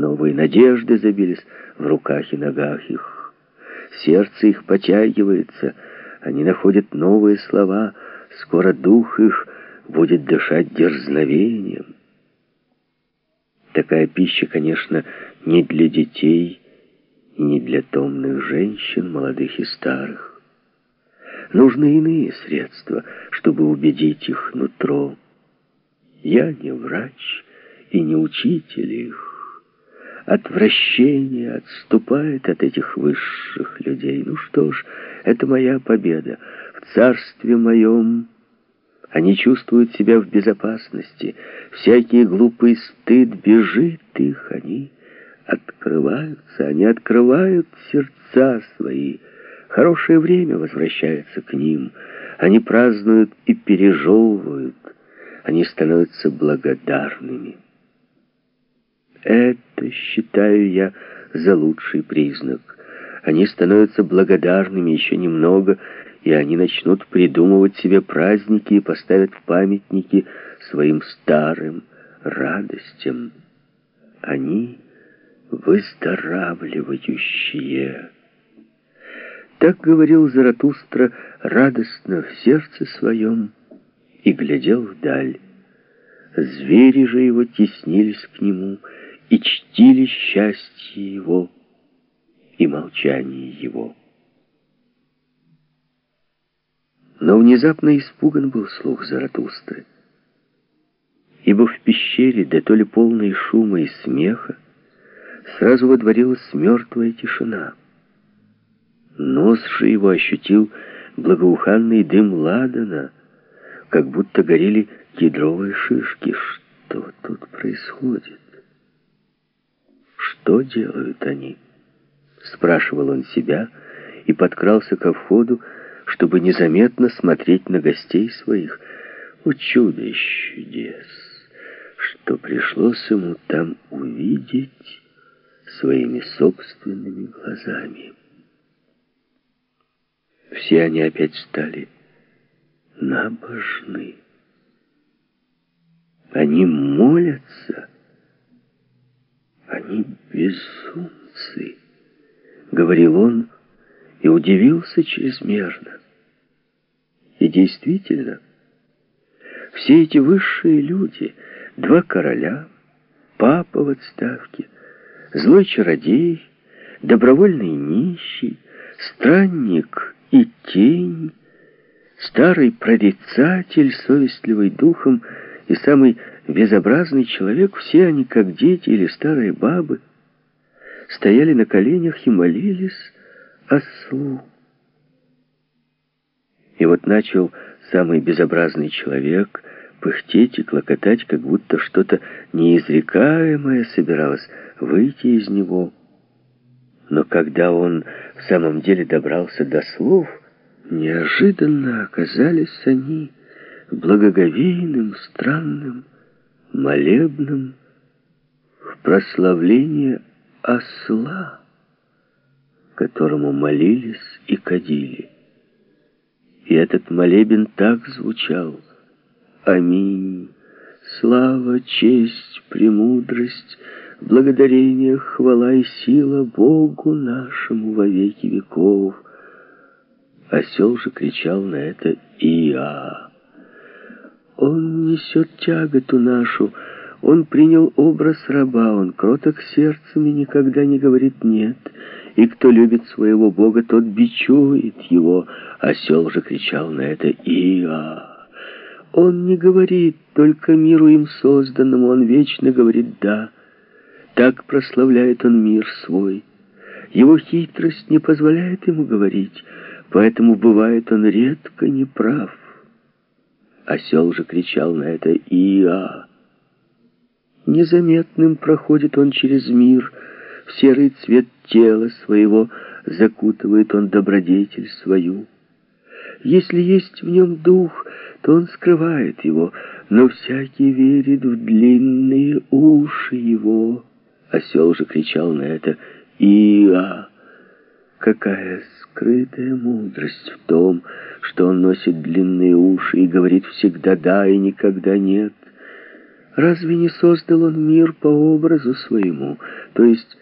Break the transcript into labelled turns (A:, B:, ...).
A: Новые надежды забились в руках и ногах их. Сердце их потягивается, они находят новые слова, скоро дух их будет дышать дерзновением. Такая пища, конечно, не для детей и не для томных женщин, молодых и старых. Нужны иные средства, чтобы убедить их нутро. Я не врач и не учитель их. Отвращение отступает от этих высших людей. Ну что ж, это моя победа. В царстве моем они чувствуют себя в безопасности. Всякий глупый стыд бежит их. Они открываются, они открывают сердца свои. Хорошее время возвращается к ним. Они празднуют и пережевывают. Они становятся благодарными. Это считаю я за лучший признак. Они становятся благодарными еще немного, и они начнут придумывать себе праздники и поставят памятники своим старым радостям. Они выздоравливающие. Так говорил Заратустра радостно в сердце своем и глядел вдаль. Звери же его теснились к нему и чтили счастье его и молчание его. Но внезапно испуган был слух Заратустры, ибо в пещере, да то ли полной шума и смеха, сразу водворилась мертвая тишина. Нос же его ощутил благоуханный дым ладана, как будто горели кедровые шишки. Что тут происходит? Что делают они? Спрашивал он себя и подкрался ко входу, чтобы незаметно смотреть на гостей своих. О чудо чудес! Что пришлось ему там увидеть своими собственными глазами. Все они опять стали набожны. Они молятся, они безумцы, говорил он и удивился чрезмерно. И действительно, все эти высшие люди, два короля, папа в отставке, злой чародей, добровольный нищий, странник и тень, старый прорицатель, совестливый духом и самый безобразный человек, все они, как дети или старые бабы, стояли на коленях и молились ослу. И вот начал самый безобразный человек пыхтеть и клокотать, как будто что-то неизрекаемое собиралось выйти из него. Но когда он в самом деле добрался до слов, неожиданно оказались они благоговейным, странным, молебным в прославление осла, которому молились и кадили. И этот молебен так звучал. Аминь. Слава, честь, премудрость, благодарение, хвала и сила Богу нашему во веки веков. Осел же кричал на это «Иа». Он несет тяготу нашу, он принял образ раба, он кроток сердцем и никогда не говорит «нет». И кто любит своего Бога, тот бичует его. Осел же кричал на это «Иа». Он не говорит только миру им созданному, он вечно говорит «да». Так прославляет он мир свой. Его хитрость не позволяет ему говорить, поэтому бывает он редко неправ. Осел же кричал на это «Иа». Незаметным проходит он через мир, в серый цвет тела своего закутывает он добродетель свою. Если есть в нем дух, то он скрывает его, но всякий верит в длинные уши его. Осел же кричал на это «Иа!» Какая скрытая мудрость в том, что он носит длинные уши и говорит всегда «да» и никогда «нет». Разве не создал он мир по образу своему, то есть